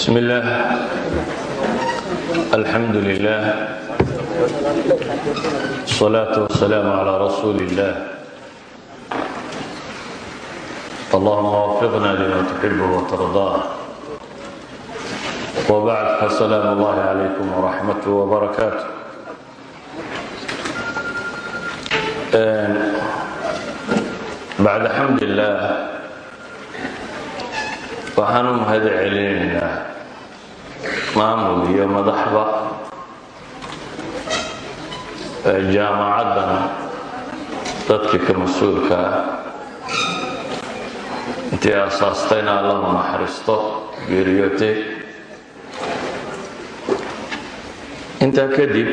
بسم الله الحمد لله الصلاة والسلام على رسول الله اللهم وفقنا لما تحبه وترضاه وبعد فالسلام الله عليكم ورحمته وبركاته بعد حمد الله waxaan u mahad celinaynaa maamul iyo madaxba jaamacaddan dadkii ka mas'uulka ah. Intii aasaastayna allahu naxariisto geeriyootay intaa kadib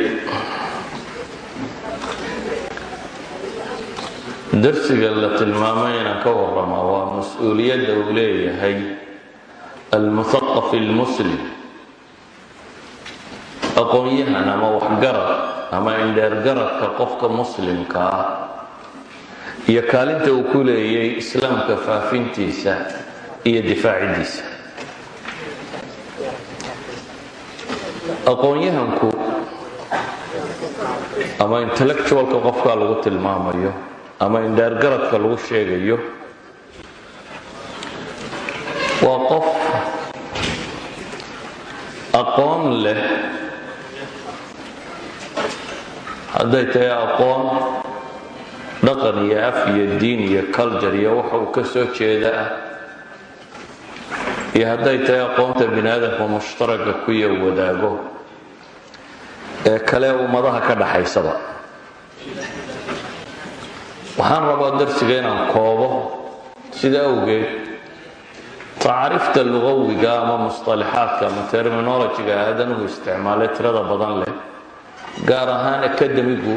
darsiga la tilmaamay inaan ka warrama waa mas'uuliyadda uu leeyahay almuhaqaf almuslim aqoon-yahan ama waxgarad ama indheergaradka qofka muslimka ah. Iyo kaalinta uu ku leeyay islaamka faafintiisa iyo difaacidiisa. Aqoon-yahanku ama intellectualka qofkaa lagu tilmaamayo ama indheergaradka lagu sheegayo waa qof aqoon leh hadday tahay aqoon dhaqan iyo af iyo diin iyo culture iyo waxa uu ka soo jeeda ah. Iyo hadday tahay aqoonta bini aadamka mushtaraga kuya wadaago. Ee kale ummadaha ka dhaxaysaba. Waxaan rabaa darsiga inaan koobo sida awgeed. Tacaariifta lugawiga ama musطalaxaadka ama terminolojiga aadanuhu isticmaalay tirada badan leh gaar ahaan akademigu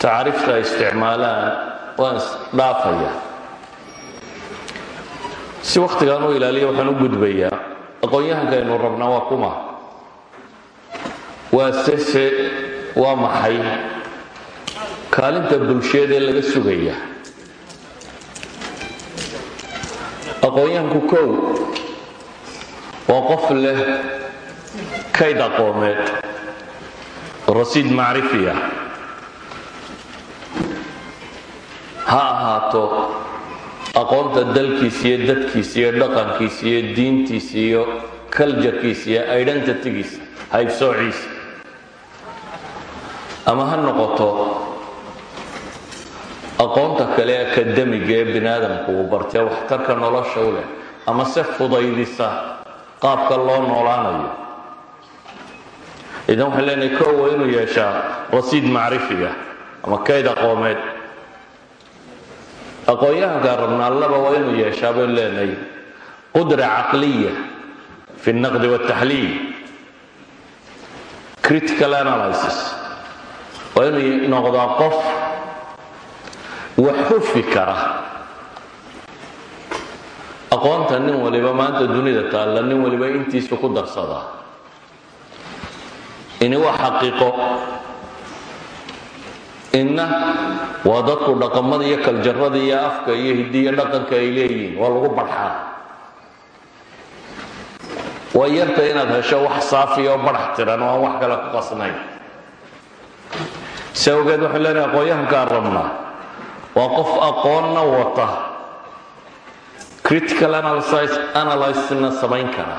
tacaariifta ay isticmaalaan waan isdhaafaya si wakhtigaan u ilaaliya waxaan u gudbayaa. Aqoon-yahanka rabnaa waa kuma. Waa sese waa maxay? Kaalinta bulsheed ee laga sugaya. Aqoon-yahanku kow waa qof leh kayd aqoomeed rasiid macrifiya ha ahaato aqoonta dalkiisa iyo dadkiisa iyo dhaqankiisa iyo diintiisa iyo kaljarkiisa iyo identitygiisa haybsoociisa. Ama ha noqoto aqoonta kale akademiga ee bini aadamku uu bartee waxtarka nolosha u leh ama se fudaydisa qaabka loo noolaanayo idan waxaan leenahay kow waa inuu yeeshaa rasiid macrifiga ama kayd aqoomeed. Aqoon-yahankaa rabnaa laba waa inuu yeeshaa baynu leenahay qudra caqliya fi اnaqdi wاtaxliil critical analysis. Waa inuu noqdaa qof wax xufi kara aqoonta nin waliba maanta dunida taalla nin waliba intiisu ku darsadaa ini waa xaqiiqo inna waa dadku dhaqamada iyo kaljarada iyo afka iyo hidiyo dhaqanka ay leeyihiin waa lagu barxaa. Waa yarta inaad hesho wax saafiya oo barax tiran oo aan wax kale ku qasnayn si awgeed waxaan leenahay aqoon-yahankaan rabnaa waa qof aqoonna wata. Critical analysna samayn kara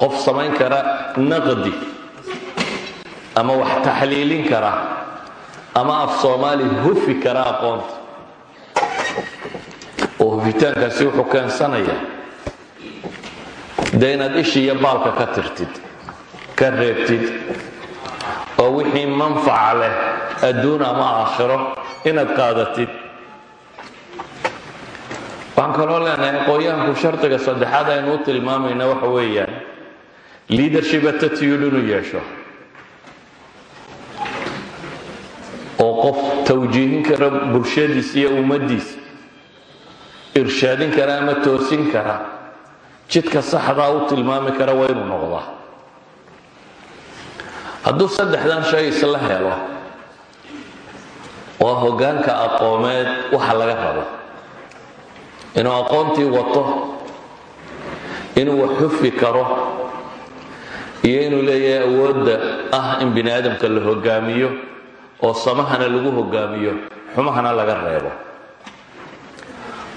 qof samayn kara naqdi ama wax taxliilin kara. Ama af soomaali hufi kara aqoonta oo hufitaankaasi wuxuu keensanayaa. Dee inaad ishi iyo baalka ka tirtid ka reebtid oo wixii manfaca leh adduun ama aakhiro inaad qaadatid. Waxaan kaloo leenahay aqoon-yahanku shardiga saddexaad aynu tilmaamayna waxa weeyaan leadership attitude inuu yeesho oo qof tawjiihin kara bulshadiisa iyo ummaddiisa irshaadin kara ama toosin kara jidka saxdaa u tilmaami kara waa inuu noqdaa. Hadduu saddexdan shay isla helo waa hoggaanka aqoomeed waxa laga rabo inuu aqoontii wato inuu xufi karo iyo inuu leeyahay awoodda ah in bini aadamka la hogaamiyo oo samahana lagu hogaamiyo xumahana laga reebo.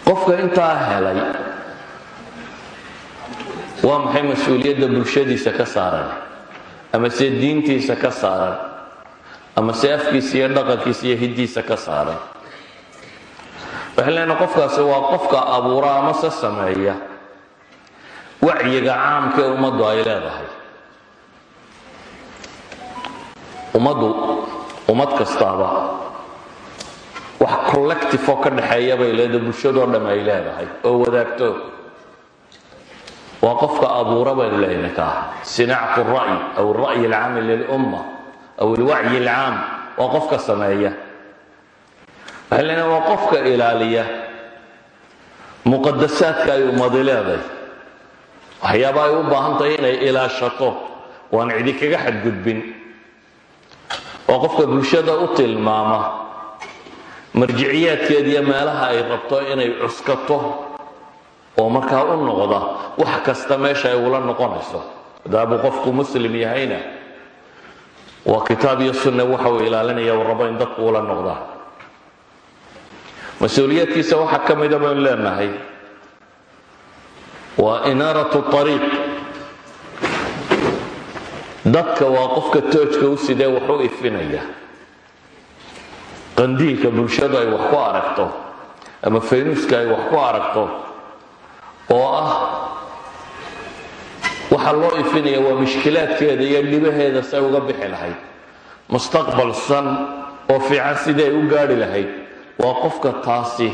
Qofka intaa helay waa maxay mas'uuliyadda bulshadiisa ka saaran? Ama se diintiisa ka saaran? Ama se afkiisa iyo dhaqankiisa iyo hiddiisa ka saaran? Waxay leena qofkaasi waa qofka abuura ama se sameeya. Wacyiga caamka ee ummaddu ay leedahay. Ummaddu ummad kastaaba wax collective oo ka dhexeeya bay leedahay bulshadoo dham ay leedahay oo wadaagto. Waa qofka abuura baynu leeyahay kaa sinacatu ra'y aw alra'yi alcaami lilumma aw alwacyi alcaam waa qofka sameeya. Waxay leedahay waa qofka ilaaliya. Muqadasaadka ay ummadi leedahay. Waxyaaba ay u baahan tahay inay ilaashato. Waan cidi kaga xadgudbin waa qofka bulshada u tilmaama marjiciyaadkeed iyo meelaha ay rabto inay cuskato oo markaa u noqda wax kasta meesha ay ula noqonayso. Hadaabuu qofku muslim yahayna waa kitaab iyo sunne waxa uu ilaalinaya uu rabo in dadku ula noqdaan mas'uuliyaadkiisa waxaa ka mida baynu leenahay waa inaaratu ariiq dadka waa qofka toojka u sidee wax u ifinaya qandiilka bulshadu ay wax ku aragto ama faynuuska ay wax ku aragto oo ah waxa loo ifinaya waa mushkilaadkeeda iyo dhibaheeda say uga bixi lahayd. Mustaqbal san oo fiican sidii ay u gaadhi lahayd waa qofka taasi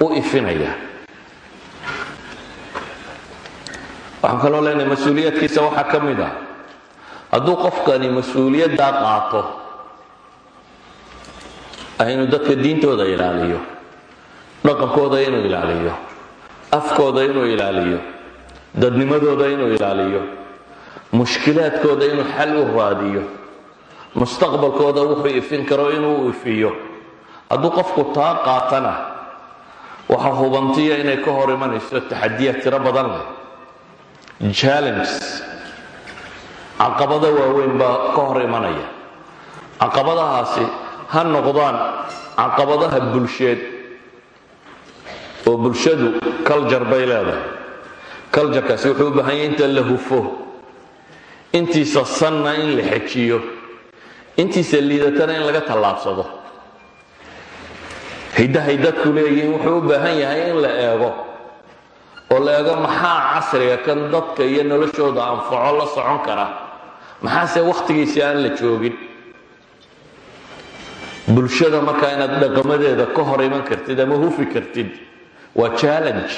u ifinaya waxaan kaloo leenahay mas'uuliyaadkiisa waxaa ka mid ah hadduu qofkani mas'uuliyaddaa qaato ah dadka diintooda ilaaliyo dhaqankooda inuu ilaaliyo afkooda inuu ilaaliyo dadnimadooda inuu ilaaliyo mushkilaadkooda inuu xal u raadiyo mustaqbalkooda wuxuu ifin karo inuu ifiyo hadduu qofku taa qaatana waxaa hubantiya inay ka hor imanayso taxadiyaad tiro badan leh challenges caqabado waaweyn baa ka hor imanaya. Caqabadahaasi ha noqdaan caqabadaha bulsheed oo bulshadu culture bay leedahay. Culturekaasi wuxuu u baahan yahay inta la hufo intiisa sanna in la xejiyo intiisa liidatana in laga tallaabsado. Hiddahay dadku leeyihiin wuxuu u baahan yahay in la eego oo la eego maxaa casriga kan dadka iyo noloshooda anfaco la socon kara maxaase wakhtigiisi aan la joogin? Bulshada markaa inaad dhaqamadeeda ka hor iman kartid ama hufi kartid waa challenge.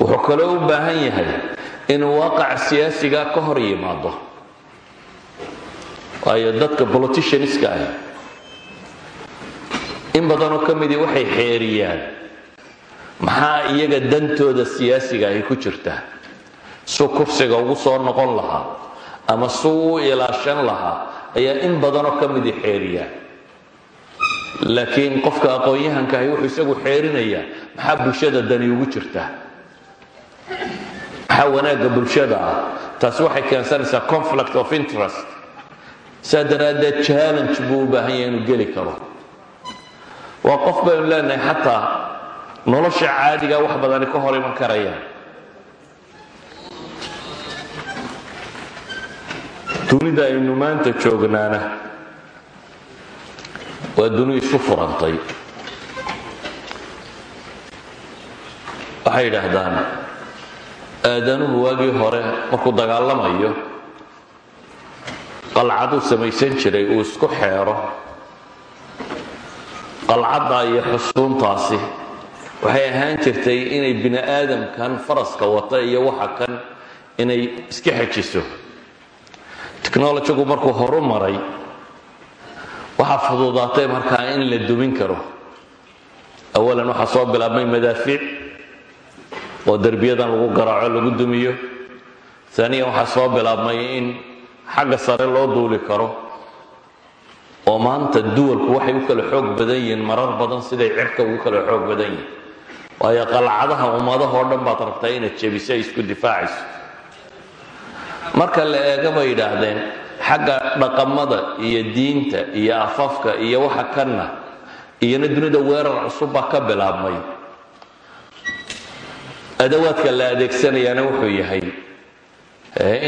Wuxuu kaloo u baahan yahay inuu waaqaca siyaasiga ka hor yimaado. Waayo dadka politicianska ah in badanoo ka midii waxay xeeriyaan maxaa iyaga dantooda siyaasiga ay ku jirtaa suu kursiga ugu soo noqon lahaa ama suu u ilaashan lahaa ayaa in badanoo ka midii xeeriyaa laakiin qofka aqoon-yahankahi wuxuu isagu xeerinayaa maxaa bulshada dani ugu jirtaa maxaa wanaagga bulshada ah? Taasi waxay keensanaysaa conflict of interest. Saa daraaddeed challenge buu u baahan yahay inuu geli karo. Waa qof baynu leenahay xataa nolosha caadiga wax badani ka hor iman karayaan dunida aynu maanta joognaana. Waa duni isu furantay. Waxay yidhaahdaan aadanuhu waagii hore markuu dagaalamayo qalcaduu samaysan jiray uu isku xeero. Qalcadda iyo xusuuntaasi waxay ahaan jirtay inay bini aadamkan faraska wata iyo waxa kan inay iska xejiso technologigu markuu horu maray waxaa fududaatay markaa in la dumin karo. Awalan waxaa soo bilaabmay madaafiic oo derbiyadan lagu garaaco lagu dumiyo. Aaniyan waxaa soo bilaabmay in xagga sare loo duuli karo oo maanta duwalku waxay u kala xoog badan yihiin marar badan siday cirka ugu kala xoog badan yihiin. Waayo qalcadaha ummadahoo dhan baad rabtaa inaad jebiso ay isku difaacayso marka la eega bay yidhaahdeen xagga dhaqamada iyo diinta iyo afafka iyo waxa kanna iyona dunida weerar cusub baa ka bilaabmay. Adawaadka la adeegsanayaana wuxuu yahay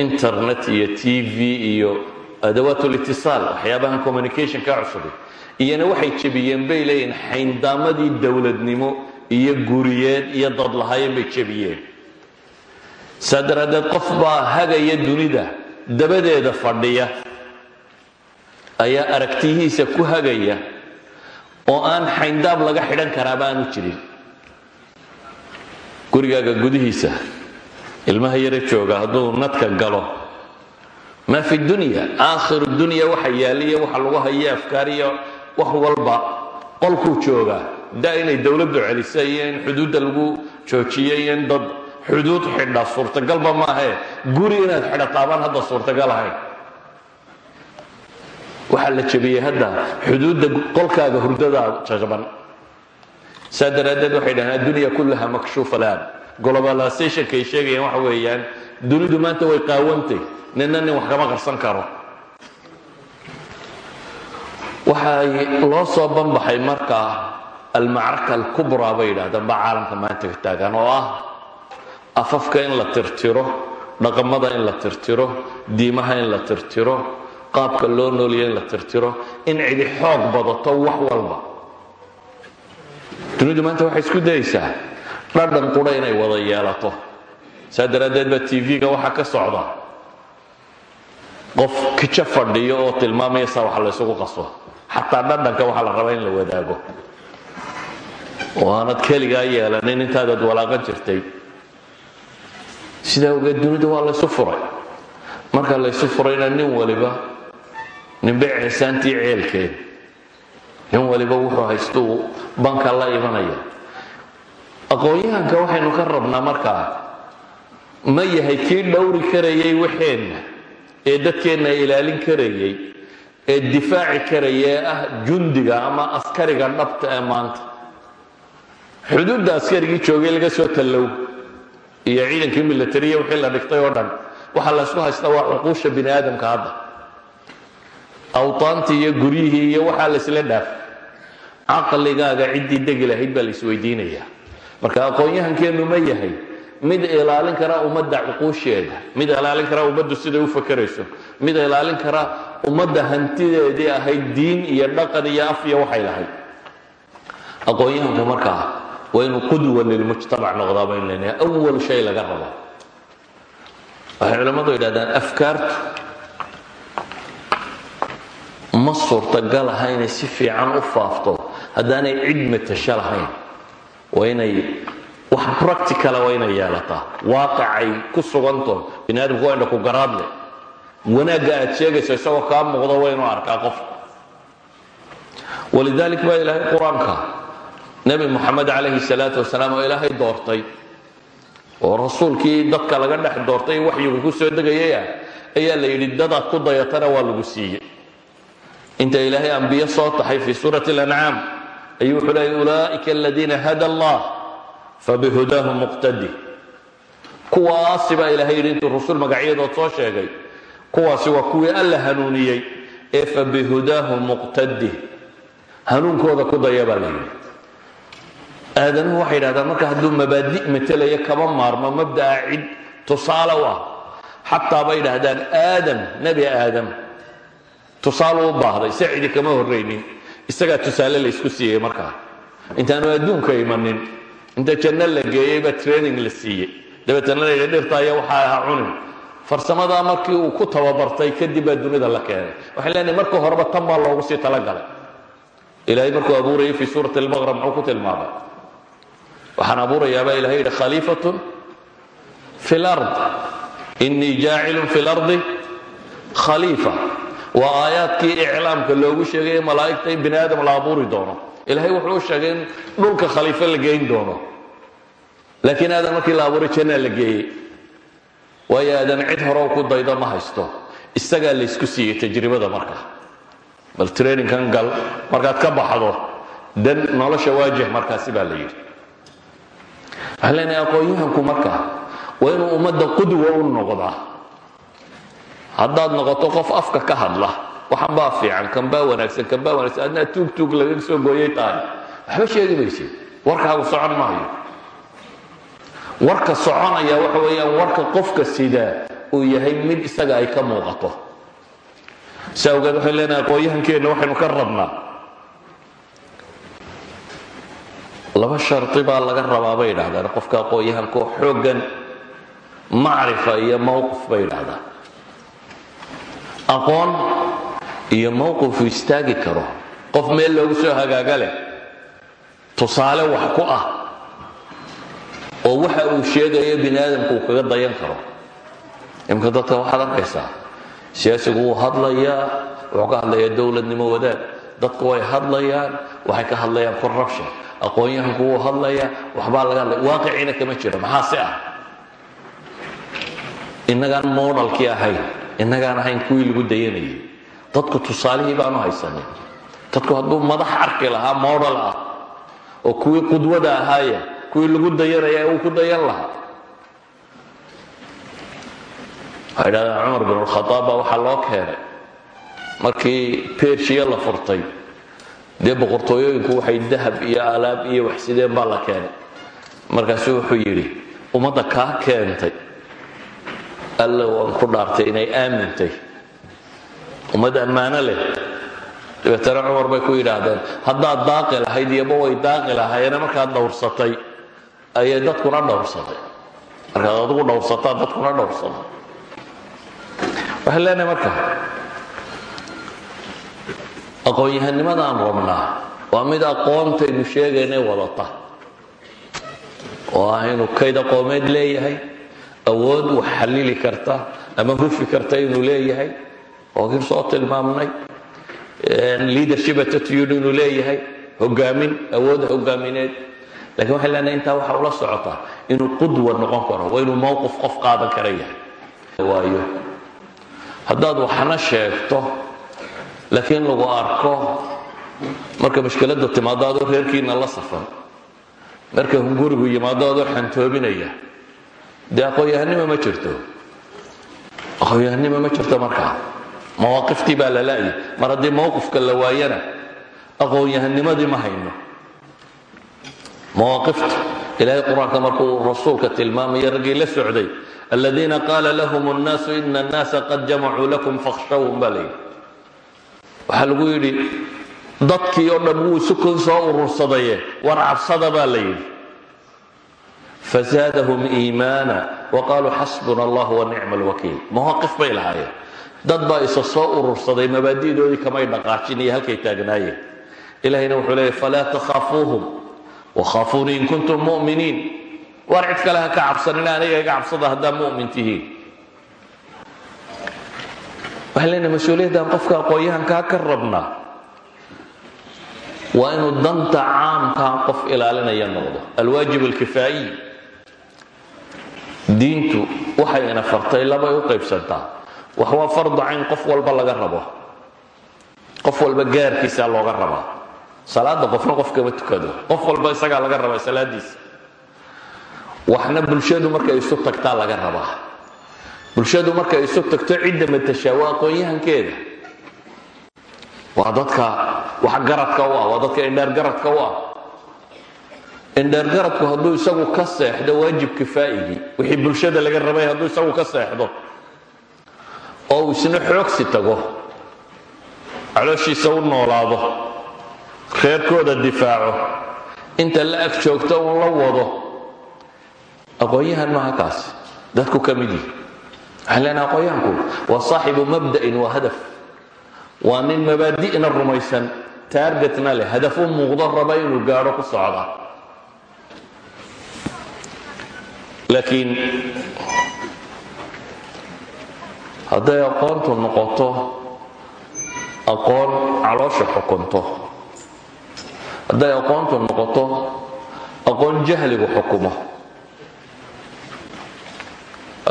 internet iyo t v iyo adawaat litisaal waxyaabahan communicationka cusubi iyana waxay jebiyeen bay leeyihiin xayndaamadii dowladnimo iyo guriyeed iyo dadlahaayeen bay jebiyeen saa daraaddeed qof baa hagaya dunida dabadeeda fadhiya. Ayaa aragtiyihiisa ku hagaya oo aan xayndaab laga xidhan karaaba aanu jirin. Gurigaaga gudihiisa ilmaha yare jooga hadduu nadka galo maa fi dunya aakhiru dunya waxa yaaliya waxa lagu hayo afkaar iyo wax walba. Qolkuu joogaa da inay dowladdu celisa iyo in xuduudda lagu joojiyo iyo in dad xuduud xidha suurtagalba maahae guri inaad xidhataabaan hadda suurtagal ahayn waxaa la jebiyey hadda xuduudda qolkaaga hurdadaa jajaban. Saa daraaddeed waxay dhahaan addunya kullaha makshuufa laan globalizationkay sheegayaan waxa weeyaan dunidu maanta way qaawantay. Ninna nin wax kama qarsan karo. Waxay loo soo banbaxay markaa almacraka alkubraa bay yidhahdaan baa caalamka maanta ka taagan oo ah afafka in la tirtiro dhaqamada in la tirtiro diimaha in la tirtiro qaabka loo nooliyo in la tirtiro in cidi xoog badato wax walba. Dunidu maanta waxay isku dayaysaa. Dhadhan qudha inay wada yeelato. Saa daraaddeed baa t v-ga waxaa ka socda. Qof kijo fadhiyo oo tilmaamaya saa wax la ysugu qaso. Xataa dhadhanka waxaa la rabaa in la wadaago. Oo aanad keligaa yeelanin intaadaad walaaqan jirtay sidaa ogeed dunida waa laysu furay. Marka laysu furayna nin waliba ninbe ceesaantii ceelkeed nin waliba wuxuu haystuu banka la imanaya. Aqoon-yahanka waxaynu ka rabnaa markaa ma yahay kii dhowri karayay waxeenna ee dadkeenna ilaalin karayay ee difaaci karaya ah jundiga ama askariga dhabta ee maanta. Xuduudda askarigii joogay laga soo tallow iyo ciidankii milatariya wixii la dhigtay oo dhan. Waxaa laysku haystaa waa cuquusha bini aadamka hadda. Awtaantii iyo guryihii iyo waxaa dhaaf. Caqligaaga ciddii degi lahayd baa laisweydiinayaa marka aqoon-yahankeennu ma yahay mid ilaalin kara ummadda cuquusheeda mid ilaalin kara ummaddu siday u fakerayso mid ilaalin kara ummadda hantideedii ahayd diin iyo dhaqan iyo af iyo waxay lahayd. Aqoon-yahanku markaa waa inuu qudwa lilmujtamac noqdaa baynu leenahay awal shay laga rabo. Waxay culammadu yidhahdaan afkaartu ma suurtagal aha inay si fiican u faafto. Haddaanay cid matasho lahayn waa inay wax practicala waa inay yeelataa. Waaqicay ku suganto bini aadamku waa indha ku garaadle wanaagga aad sheegayso isagoo kaa muuqdo waa inuu arkaa qof walidalik baa ilaahay qur'aanka nebi moxamed calayhi salaatu wasalaam oo ilaahay doortay. Oo rasuulkii dadka laga dhex doortay waxyigu ku soo degayaya ayaa la yidhi dadaad ku dayatana waa lagu siiyey. Inta ilaahay ambiyo soo taxay fii suurati اlancaam ayuu wuxuu leeyay ulaa'ika aladiina hada allah fabihudaahu muqtadi. Kuwaasi baa ilahay yidhi intuu rusul magacyadood soo sheegay kuwaasi waa kuwii alla hanuuniyey ee fabihudaahu muqtadi. Hanuunkooda ku daya baa la yidhi aadanuhu waxay yidhahdaan marka hadduu mabaadi matalaya kama maarmo mabda'a cid tusaale u ah. Xataa bay yidhaahdaan aadam nebi aadam tusaale u baahday se cidi kama horraynin. Isagaa tusaale la ysku siiyey markaa. Intaanu adduunka imanin inta janno la geeyey baa training la siiyey. Dabeetana la yidhi dhirtaaya waxaa ahaa cunin. Farsamadaa markii uu ku tababartay kadib baa dunida la keenay. Waxay leenahay marka horeba tan baa loogu sii talagalay. Ilaahay markuu abuurayay fii suurati albaqra muxuu ku tilmaamay waxaan abuurayaabaa ilahay yidhi khaliifatun fi lard inii jaacilun fi lardi khaliifa. Waa aayaadkii iclaamka loogu sheegay malaa'igta in bini aadam la abuuri doono. Ilaahay wuxuu u sheegay in dhulka khaliifo la geyn doono. Laakiin aadan markii la abuuray jannaa la geeyey. Waayo aadan cid hore ku daydo ma haysto. Isagaa laysku siiyey tajribada marka. Bal trainingkan gal markaad ka baxdo dan nolosha waajih markaasi baa la yidhi leenahay aqoon-yahanku marka waa inuu ummadda qudwa u noqdaa. Haddaad noqoto qof afka ka hadla waxan baa fiican kan baa wanaagsan kan baa wanaagsan adnaa tuug tuug laga soo gooyay tahay. Waxba sheegi maysid warkaagu socon maayo. Warka soconaya waxa weeyaan warka qofka sidaa uu yahay mid isaga ay ka muuqato. Si awgeed waxay leenahay aqoon-yahankeenna waxaynu ka rabnaa laba shardi baa laga rabaa bay yidhahdaan. Qofka aqoon-yahanka oo xooggan macrifa iyo mowqif bay yidhahdaan. Aqoon iyo mowqifu istaagi karo. Qof meel loogu soo hagaaga leh tusaale wax ku ah oo waxa uu sheegayo bini aadamku uu kaga dayan karo. Imika dadka waxaad arkaysaa siyaasigu wuu hadlayaa wuxuu ka hadlayaa dowladnimo wadaad dadku way hadlayaan waxay ka hadlayaan corruption aqoon-yahanku wuu hadlayaa waxbaa laga hadlaya waaqiciina kama jiro maxaa si ah? Innagaan modalkii ahayn innagaan ahayn kuwii lagu dayanayay. Dadku tusaalihii baanu haysanin dadku hadduu madax arki lahaa modal ah oo kuwii qudwada ahaaya kuwii lagu dayanaya uu ku dayan lahaa. Waxay dhahdeen cumar bin baa waxaa loo keenay. Markii bershiya la furtay dee boqortooyooyinku waxay dahab iyo alaab iyo waxsideen baa la keenay. Markaasu wuxuu yidhi ummadda kaa keentay alla waan ku dhaartay inay aamintay. Ummad ammaano leh. Dabeetana cumar bay ku yidhaahdeen haddaad daaqi lahayd iyoba way daaqi lahayeene markaad dhowrsatay ayay dadkuna dhowrsatay markaad adigu dhowrsataa dadkuna dhowrsatay waxaan leenahay marka aqoon-yahannimadaan rabnaa. Waa mid aqoontaynu sheegaynay wadata. Oo ah inuu kayd aqoomeed leeyahay awood wax xallili karta ama hufi karta inuu leeyahay ookin soo tilmaamnay. Leadership attitude inuu leeyahay hogaamin awood hogaamineed lakiin waxay leenahay intaa waxa ula socotaa inuu qudwa noqon karo waa inuu mowqif qof qaadan kara yahay. Waayo haddaad waxna sheegto laakiin lagu arko marka mushkiladda timaado adoo reerkiina la safan. Marka hungurigu yimaado adoo xantoobinaya dee aqoon-yahanimo ma jirto? Aqoon-yahanimo ma jirto markaa mawaaqiftii baa la la'yi mar haddii mowqifka la waayana aqoon-yahanimadii ma hayno. Mawaaqifta ilaahay qur'aanka markuu rasuulka tilmaamaya raggii la socday aladiina qaala lahum nnaasu ina annaasa qad jamacuu lakum fakhshawhum baa layidhi waxaa lagu yidhi dadkii oo dhan wuu isu kun soo urursadaye war cabsada baa la yidhi. Fazaadahum iimaana wa qaaluu xasbuna allah wa nicma alwakiil mawaaqif bay lahaayeen. Dad baa isa soo urursaday mabaadi'doodii kamay dhaqaajin iyo halkay taagnaayeen. Ilahayna wuxuu leeyahy falaa takhaafuuhum wakhaafuunii in kuntum mu'miniin. War cid kale ha ka cabsanina aniga iga cabsada haddaa mu'min tihiin waxaan leenahay mas'uuliyaddan qofka aqoon-yahankaa ka rabnaa? Waa inuu danta caamkaa qof ilaalinaya noqdo. Alwaajib alkifaa'iy diintu waxay ina fartay labay u qaybsantaa. Wax waa fardu cayn qof walba laga rabo. Qof walba gaarkiisaa looga rabaa salaada qofna qof kama tukado. Qof walba isagaa laga rabaa salaadiisa waxna bulshadu markay isu tagtaa laga rabaa bulshadu markay isu tagto cidda matashaa waa aqoon-yahankeeda. Waa dadka wax garadka u ah waa dadka indheer garadka u ah. Indheer garadku hadduu isagu ka seexdo waajib kifaa'igii wixii bulshada laga rabay hadduu isagu ka seexdo oo uu isna xoogsi tago calooshiisa u noolaado reerkooda difaaco inta la ag joogto uun la wado. Aqoon-yahan maaha kaasi dadku ka mid yihi leenaha aqoon-yahanku waa saaxibu mabda'in waa hadaf. Waa nin mabaadi'na rumaysan taargetna leh hadaf u muuqdo raba inuu gaadho ku socda. Laakiin hadday aqoontu noqoto aqoon caloosha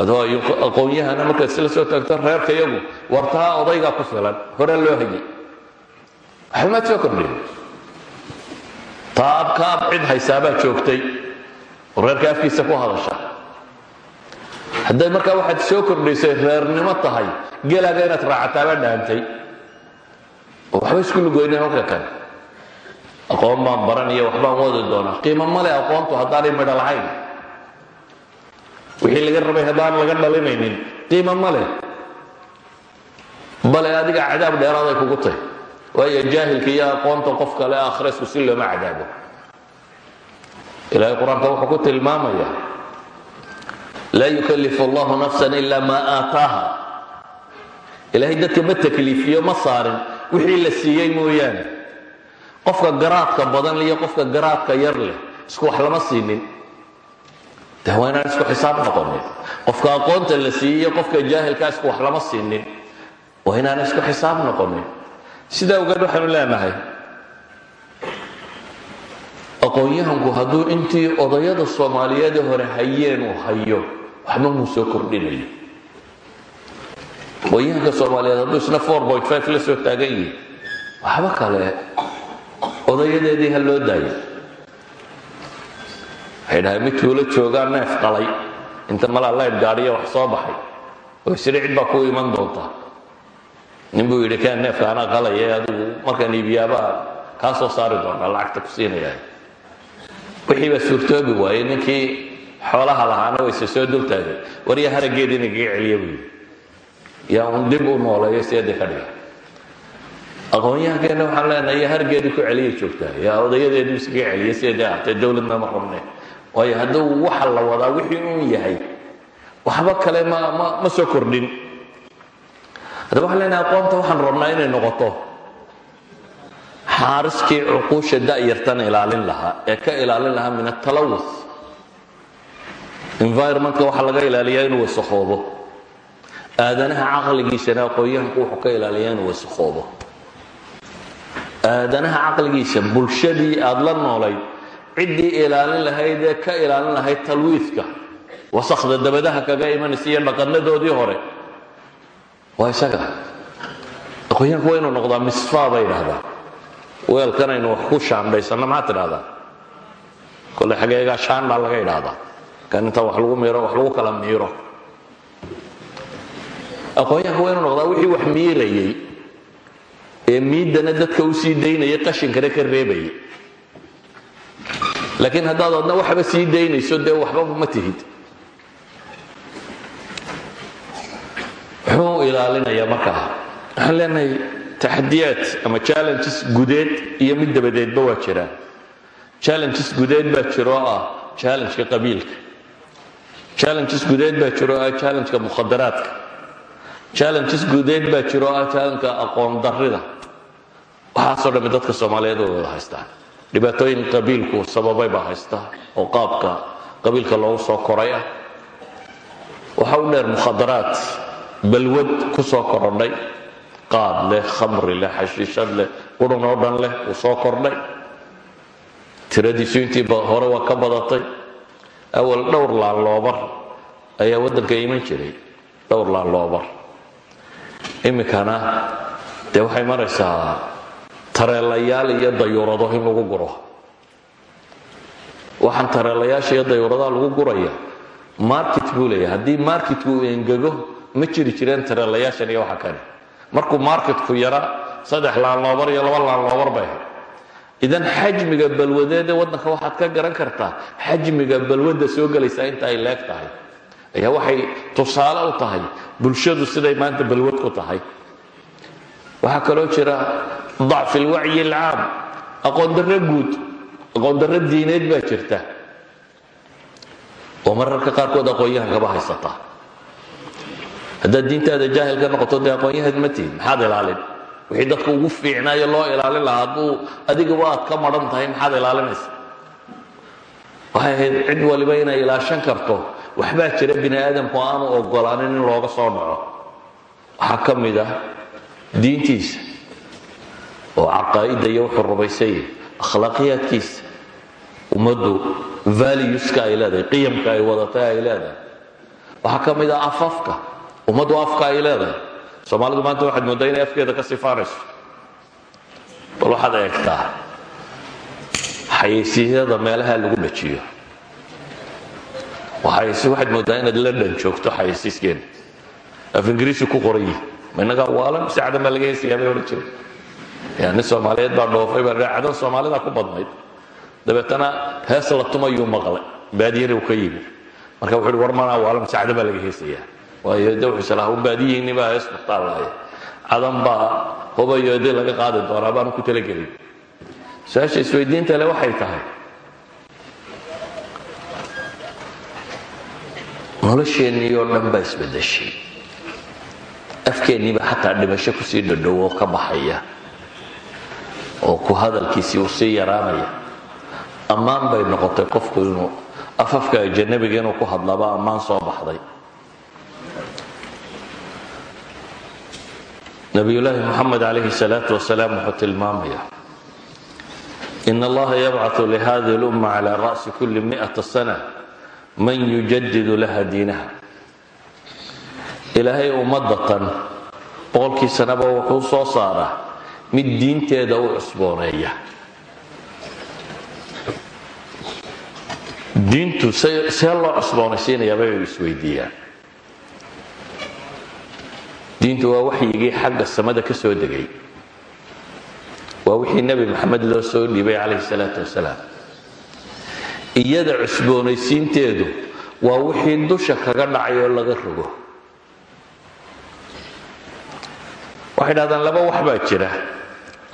adoo aqoon-yahana markaad isla soo taagto reerka yagu wartaa odaygaa ku filan hore loo hayay waxbamaad soo kordhin taab kaab cid haysaabaa joogtay oo reerka afkiisa ku hadasha. Hadday markaa waxaad soo kordhaysay reernimo tahay gelaaga inaad raacataaba dhaantay. Oo waxba isku lugoynin halka kale aqoon baan baranaya waxbaan wadi doonaa. Qiimo male aqoontu haddaanay midho lahayn wixii laga rabay haddaan laga dhalinaynin. Qiimo male? Bale adiga cadaab dheeraaday kugu tahy waayo jaahilka iyo aqoonta qof kale akhresku si looma cadaabo. Ilahay qur'aanka wuxuu ku tilmaamaya laa yukalifu allahu nafsan ila ma aataaha. Ilahay dadka ma takliifiyo ma saarin. Wixii la siiyey mooyaane. Qofka garaadka badan iyo qofka garaadka yar leh isku wax lama siinin de waa inaan isku xisaab noqonin. Qofka aqoonta la siiyey qofka jaahilka isku wax lama siinin. Waa inaan isku xisaab noqonin. Sidaa ogeed waxaanu leenahay aqoon-yahanku hadduu intii odayada soomaaliyeedee hore hayeen uu hayo waxba muu soo kordhinayo. Aqoon-yahanka soomaaliyeed hadduu isna la soo taagan yihi waxba kale odayadeedii ha loo daayo waxay tuulo joogaa neef qalay inta malaa layd gaadhiya wax soo baxay. Oo isri cid baa iman doonta nin buu yidhi kaan neefka adigu? Markaan iibiyaabaa kaa soo saari doonaa lacagta ku siinaya wixii baa suurtoobi waayey ninkii xoolaha lahaana wayse soo dultaagay waryaa haraggeeda inagaga celiya buu yaa un dib u nooleeyo seeda ka dhiga waxaan leenahay yaa ku celiya joogtaa. Yaa odayadeedu iskaga celiya sideedii ahatee dowladna ma qabne waayo hadduu waxa la wadaa wixii uun yahay waxba kale ma ma ma soo kordhin. Haddaba waxaan leenahay aqoonta waxaan rabnaa inay noqoto. Xaariskii cuquusha da'yartan ilaalin lahaa ee ka ilaalin lahaa min atalawus environmentka waxaa laga ilaaliyaa inuu wasakoobo aadanaha caqligiisana aqoon-yahanku wuxuu ka ilaaliyaa inuu aadanaha caqligiisa bulshadii aada la noolayd ciddii ilaalin lahayd ee ka ilaalin lahayd talwiidka wasakda dabadaha kaga imanaysa iyo hore. Waa isaga. Aqoon-yahanku waa inuu noqdaa misfaa bay idhahdaa weelkan aynu wax ku shaandhaysanno maxaad tidhahdaa kolle xageegaa shaan baa laga idhaahdaa kan inta wax lagu miiro wax lagu kala miiro. Aqoon-yahanku waa inuu noqdaa wixii wax miirayay ee miidana dadka u sii daynayay qashinkana ka reebayay laakiin haddaad adna waxba sii daynayso dee waxbaba ma tihid. Muxuu ilaalinayaa markaa. Waxaan leenahay taxadiyaad ama challenges gudeed iyo mid dabadeedba waa jiraan challenges gudeed baa jiro oo ah challengeka qabiilka. Challenges gudeed baa jiro oo ah challengeka mukhadaraadka challenges gudeed baa jiro oo ah challengeka aqoon darrida waxaasoo dhammi dadka soomaaliyeed way wada haystaan dhibaatooyin qabiilku sababay baa haysta oo qaabka qabiilka loogu soo koray ah. Waxa u dheer mukhadaraad balwad ku soo korodhay qaad leh khamri leh xashiishad leh qurun oo dhan leh uu soo kordhay tiradiisu intii hore waa ka badatay. Awal dhowr laaloobar ayaa waddanka iman jiray. Dhowr laaloobar iminkana dee waxay maraysaa tareelayaal iyo dayuurado in lagu guro. Waxaan tareelayaasha iyo dayuuradaha lagu guraya market buu leeyahay. Haddii uu engego ma jiri jireen tareelayaashan iyo waxa kale. Markuu marketku yaraa saddex laaloobar iyo laba laaloobar bay idan xajmiga balwadeede waddanka waxaad ka garan kartaa xajmiga balwadda soo gelaysaa inta ay leeg tahay. Ayaa waxay tusaale u tahay bulshadu siday maanta balwad ku tahay waxaa kaloo jira dacfi alwacyi alcaam aqoon darro guud aqoon darro diineed baa jirta. Oo mararka qaarkood aqoon-yahankaba haysataa haddaad diintaada jaahil noqoto dee aqoon-yahan ma ilaalin? Wixii dadka ugu fiicnaayo loo ilaalin lahaa hadduu adigaba ka maran tahay maxaad ilaalinaysa? Waxay ahayd cid waliba inay ilaashan karto waxbaa jira bini aadamku aanu ogolaanin in looga soo dhaco. Waxaa ka mid ah diintiisa oo caqaa'idda iyo wuxuu rumaysanyah akhlaaqiyaadkiisa ummaddu valueska ay leedahay qiyamka ay wadatay ay leedahay. Waxaa ka mid ah afafka ummaddu afka ay leedahay. Soomaalidu maanta waxaad mooddaa inay afkeeda ka sifaanayso. Bal waxaad eegtaa xayeysiisyada meelaha lagu dhajiyo. Waxaad moodaa inaad london joogto xayasiiskeena af ingiriisi ku qoran yihi ma innagaa waalan mise cadan baa laga heesayaa bay odhan jire ya nin soomaaliyeed baa dhoofay baa cadan soomaalida ku badnayd dabeetana hees la tumayuu maqlay baadiyana uu ka yimi marka wuxu uhi war manaa waalan cadan baa laga heesayaa waayo de wuxuu islaha un baadiyihiinni baa hees mutaalaaya cadan baa hubayo dee laga qaadi doonaa baanu ku talagelin su'aasha isweydiinta le waxay tahay nolosheennii oo dhan baa isbedeshay afkeenniiba xataa dhimasho ku sii dhadhow oo ka baxaya oo ku hadalkiisii uu yaraanaya ammaan bay noqotay qofku inuu afafka ajanabiga inuu ku hadlaaba ammaan soo baxday. Nabiyullaahi moxamed calayhi salaatu wasalaam wuxuu tilmaamaya in allaha yabcatu lihadihi lumma cala ra'si kulli mi'ata sana man yujadidu laha diinaha ilaahay ummadatan boqolkii sanaba wuxuu soo saaraa. Mid diinteeda u cusbooneeya. Diintu see loo cusboonaysiinayaaba ay isweydiiyaan. Diintu waa waxyigii xagga samada ka soo degay. Waa wixii nebi maxamed loo soo dhiibay calayhi salaatu wasalaam. Iyada cusboonaysiinteedu waa wixii dusha kaga dhacay oo laga rogo waxay dhahdaan laba wax baa jira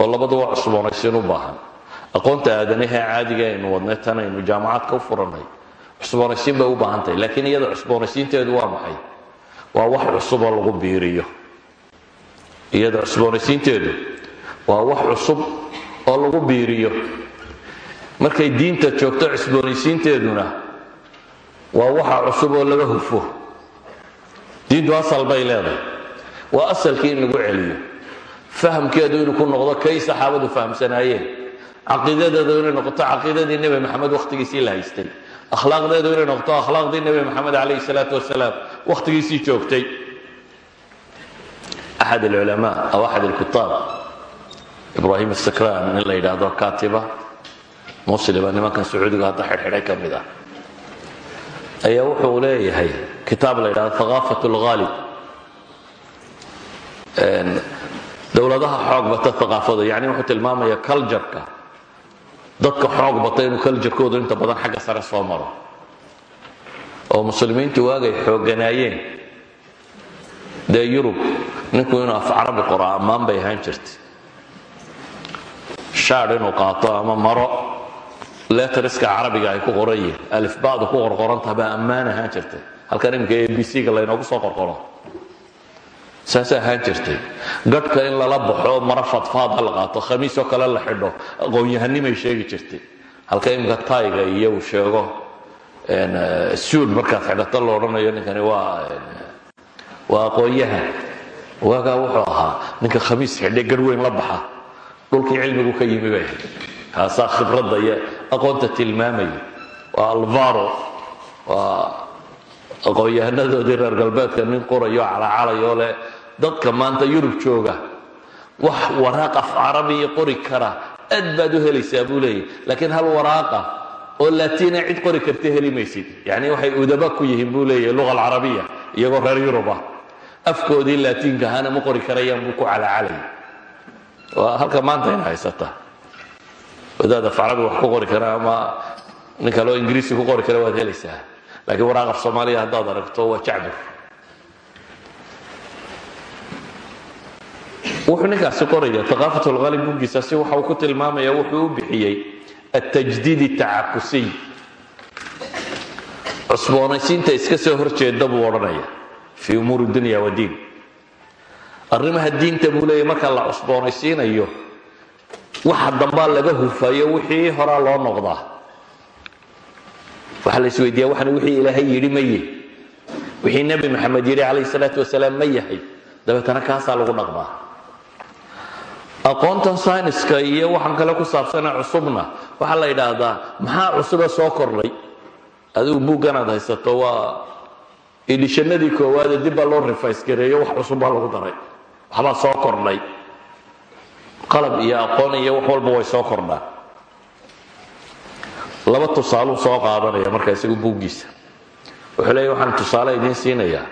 oo labaduba cusboonaysiin u baahan. Aqoonta aadanaha caadiga aynu wadnay tan aynu jaamacadka u furannay cusboonaysiin bay u baahan tahay laakiin iyada cusboonaysiinteedu waa maxay? Waa wax cusub oo lagu biiriyo. Iyada cusboonaysiinteedu waa wax cusub oo lagu biiriyo. Markay diinta joogto cusboonaysiinteeduna waa waxa cusub oo laga hufo. Diintu asal bay leedahay waa asalkii in lagu celiyo. Fahamkeedu inuu ku noqdo kay saxaabadu fahamsanaayeen. Caqiidadeedu inay noqoto caqiidadii nebi maxamed wakhtigiisii la haystay. Akhlaaqdeedu inay noqoto akhlaaqdii nebi maxamed calayhi salaatu wasalaam wakhtigiisii joogtay. Axad alculamaa aw axad alkutaab ibraahim asakran nin la yidhaahdo katiba muslima nimankan sacuudiga hadda xidhxidhay ka mid ah. Ayaa wuxuu leeyahay kitaab la yidhahdo haqaafat lghaalib dowladaha xoog bata haqaafada yani wuxuu tilmaamaya culjarka dadka xoog bata inuu culjarkoodu inta badan xagga sare soo maro. Oo muslimiintu waagay xoogganaayeen dee yurub ninku inuu af carabi qoro ammaan bay ahaan jirtay. Shaadh inuu qaato ama maro letriska carabiga ay ku qoran yihiin alifbadu ku qorqorantaha baa ammaan ahaan jirtay. Halkan iminka a b c-ga laynoogu soo qorqoro saasay ahaan jirtay. Gadhka in lala baxo maro fadfaada la qaato khamiisoo kale la xidho aqoon-yahanimay sheegi jirtay. Halka iminka tayga iyo uu sheego suud markaad xidhato la odhanayo ninkani waa waa aqoon-yahan waagaa wuxuu ahaa ninka khamiis xidhe garhweyn la baxa. Dhulkii cilmigu ka yimi bay ahayd. Kaasaa khibradda iyo aqoonta tilmaamaya waa alvaro waa aqoon-yahanadoodii reer galbeedka nin qorayo calacalayo leh dadka maanta yurub jooga wax waraaq af carabiya qori kara aad baad u helaysaa buu leeyahy laakiin hal waraaqa oo laatiina cid qori karta heli maysid. Yacni waxay udaba ku yihiin buu leeyahy luga alcarabiya iyagoo reer yurub ah. Afkoodii laatiinka ahaana ma qori karayaan buu ku calacalay. Waa halka maanta ina haysata. Wadaad af carabi wax ku qori kara ama nin kaleo ingiriisi ku qori kara waad helaysaa. Laakiin waraaq af soomaaliya haddaad aragto waa jacbur wuxuu ninkaasi qoraya aqaafat lhalib bugiisaasi waxa uu ku tilmaamaya wuxuu u bixiyey atajdiid tacakusiy cusboonaysiinta iska soo horjeeda buu odhanaya fii umuuri dunya wadiin arrimaha diinta buu marka la cusboonaysiinayo waxa dambaa laga hufayo wixii horaa loo noqdaa. Waxaa la isweydiiya waxan wixii ilaahay yidhi ma wixii nebi maxamed yidhi calayhi salaatu wasalaam ma yahay. Dabeetana kaasaa lagu dhaqmaa aqoontan sayniska iyo waxaan kale ku saabsana cusubna. Waxaa la yidhaahdaa maxaa cusube soo kordhay adigu buugganaad haysato waa idhishanadii koowaade dib baa loo rifays gareeyo wax cusub baa lagu daray. Waxbaa soo kordhay qalab iyo aqoon iyo wax walba way soo kordhaan laba tusaaluu soo qaadanaya marka isagu buuggiisa. Wuxuu leeya waxaan tusaale idiin siinayaa.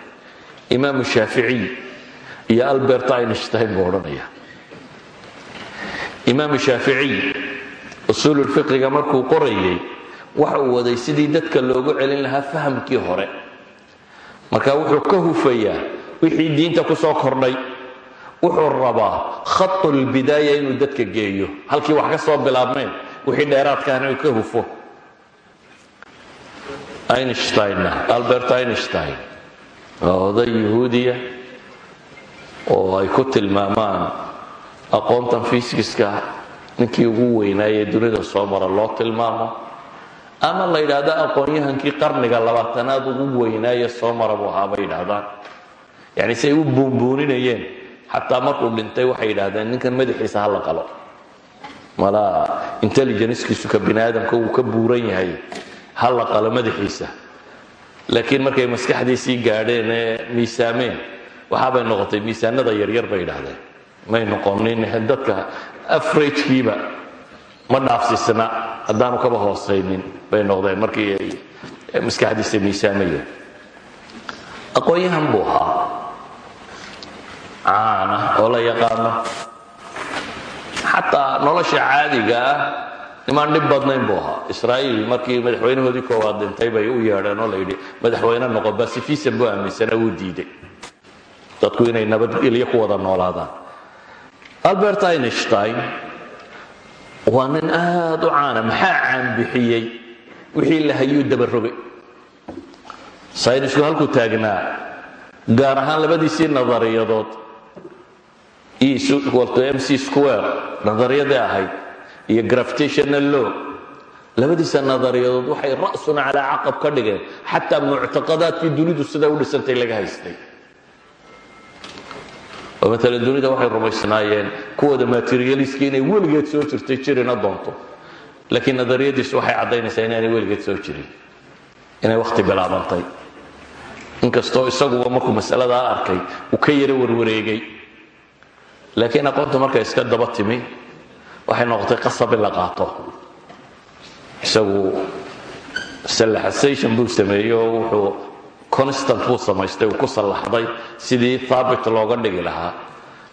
Imaamu shaaficiy iyo albert einstein buu odhanaya imaamu shaaficiy usuululfiqiga markuu qorayay waxa uu waday sidii dadka loogu celin lahaa fahamkii hore. Marka wuxuu ka hufayaa wixii diinta ku soo kordhay. Wuxuu rabaa khatulbidaaya inuu dadka geeyo. Halkii wax ka soo bilaabmeen wixii dheeraadkaana uu ka hufo. Einsteinna albert einstein waa oday yahuudiya oo ay ku tilmaamaan aqoontan fiisiska ninkii ugu weynaayee dunida soo mara loo tilmaamo? Ama la yidhaahdo aqoon-yahankii qarniga labaatanaad ugu weynaaye soo mara buu ahaa bay yidhaahdaan. Yani say u buunbuuninayeen. Xataa markuu dhintay waxay yidhaahdeen ninkan madaxiisa ha la qalo. Malaa intelligencekiisu ka bini aadamka uu ka buuran yahay ha la qalo madaxiisa. Laakiin markay maskaxdiisii gaadheen ee miisaameen waxaabay noqotay miisaanada yaryar bay yidhaahdeen may noqonin dadka afrajkiiba ma dhaafsisna haddaanu kaba hoosaynin bay noqdeen markii ay maskaxdiisa miisaamayeen aqoon-yahan buu ahaa. Caana oo la yaqaano. Xataa nolosha caadiga ah nimaan dhib badnayn buu ahaa. Israa'iil markii madaxweynahoodii koowaad dhintay bay u yeedheen oo la yidhi madaxweyne noqo basifisan buu aaminsana wuu diiday. Dadku inay nabadgelyo ku wada noolaadaan albert einstein waa nin aada u caana maxaa caan bixiyey? Wixii la hayuu dabarogay saynisku halkuu taagnaa gaar ahaan labadiisii nadariyadood. M c square nadariyadii ahayd iyo gravitational law. Labadiisa nadariyadood waxay ra'sun calaa caqab ka dhigeen xataa muctaqadaadkii dunidu siday u dhisantay laga haystay oo maalan dunida waxay rumaysnaayeen kuwooda materialiski inay weligeed soo jirtay jirina doonto. Laakiin nadariyadiisu waxay caddaynaysaa inaanay weligeed soo jirin inay wakhti bilaabantay. Inkastoo isaguba markuu masaladaa arkay uu ka yaro warwareegay. Laakiin aqoontu markay iska daba timi waxay noqotay qasab in la qaato. Isagu sallaxasation buu sameeyey oo wuxuu constant buu samaystay uu ku sallaxday sidii haabit looga dhigi lahaa.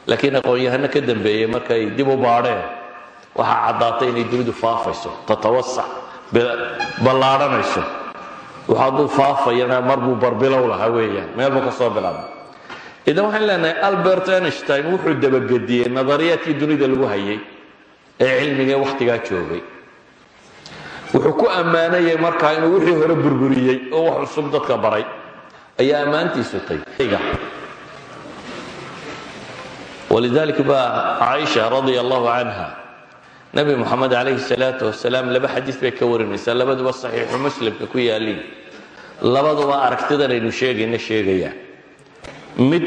Laakiin aqoon-yahano ka dambeeyey markay dib u baadheen waxaa caddaatay inay dunidu faafayso tatawasac ballaadhanayso. Wax hadduu faafayana mar buu barbilow lahaa weeyaan meel buu ka soo bilaabay. Idan waxaan leenahay albert einstein wuxuu dabagediyey nadariyaadkii dunida lagu hayay ee cilmigae wakhtigaa joogay. Wuxuu ku ammaanayay markaa inuu wixii hore burburiyey oo wax cusub dadka baray ayaa ammaantiisu tay walidalik baa caaisha radia allahu canha nebi moxamed calayhi salaatu wasalaam laba xadiis bay ka warinaysaa labaduba saxiixu muslimka ku yaaliin labaduba aragtidan aynu sheegayna sheegayaan. Mid